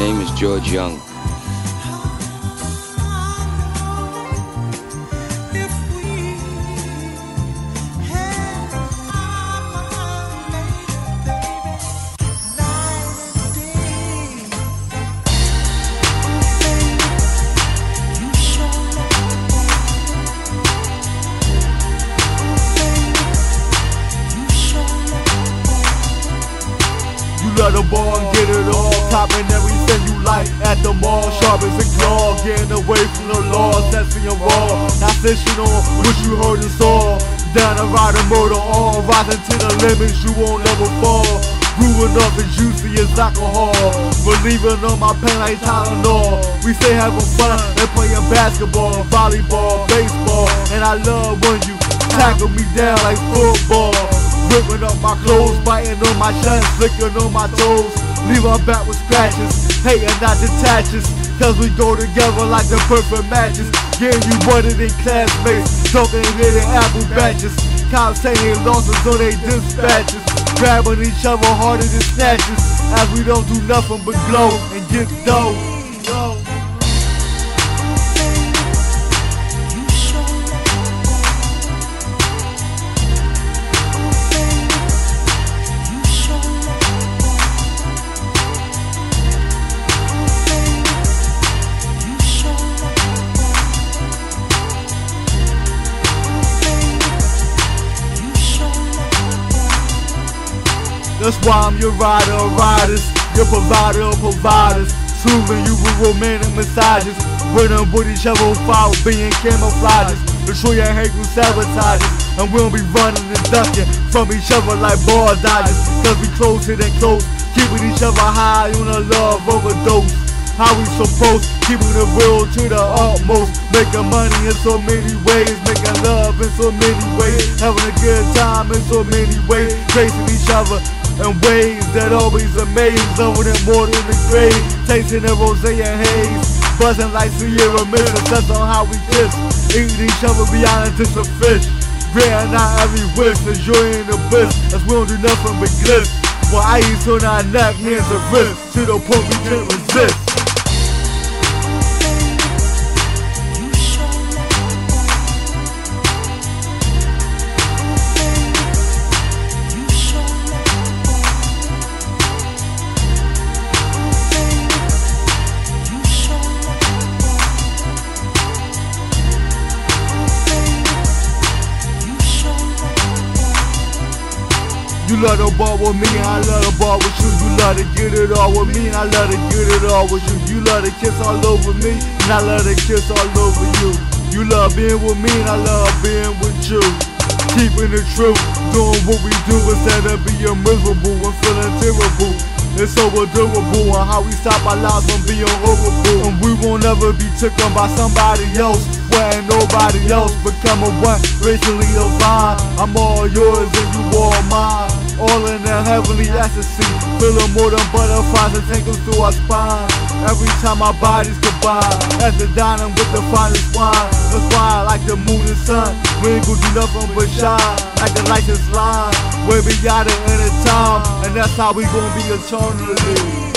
name is George Young. love the ball get it all. Copping everything like at the mall. Sharp as a claw. Getting away from the laws that's being raw. Not fishing on what you heard and saw. Down a ride a motor on. Rising to the limits, you won't ever fall. Brewing up as juicy as alcohol. Relieving on my pain like Tylenol. We stay having fun and playing basketball, volleyball, baseball. And I love when you tackle me down like football. Ripping up my clothes, biting on my chest, flicking on my toes. Leave my back with scratches, hating not detaches. Cause we go together like the perfect matches. Getting you better than classmates, talking in hitting apple batches. Cops saying losses on they dispatches. Grabbing each other harder than snatches. As we don't do nothing but glow and get dough. That's why I'm your rider of riders, your provider of providers. Soothing you with romantic massages. Running with each other without being camouflages. Destroy your hate with sabotages. And we'll be running and ducking from each other like ball dodgers. Cause we closer than close. Keeping each other high on a love overdose. How we supposed, keeping the real to the utmost. Making money in so many ways, making love in so many ways. Having a good time in so many ways. Facing each other in ways that always amaze. Over than more than the grave Tasting the rose and haze. Buzzing like Sierra Mist That's on how we kiss. Eating each other beyond just a fish. Granting not every wish Enjoying the bliss. As we don't do nothing but gliss While I eat on our neck, hands and wrist. To the point we can't resist You love the ball with me, I love the ball with you. You love to get it all with me, I love to get it all with you. You love to kiss all over me, and I love to kiss all over you. You love being with me, and I love being with you. Keeping it true, doing what we do instead of being miserable and feeling terrible. It's so adorable and how we stop our lives from being horrible. And we won't ever be taken by somebody else. Where nobody else becoming one racially divine. I'm all yours and you all mine. All in the heavenly ecstasy. Feeling more than butterflies and tingles through our spine. Every time our bodies combine. As the dining with the finest wine. That's why I like the moon and sun. We ain't gonna do nothing but shine. Like the lights is line. Way beyond the end of time. And that's how we gonna be eternally.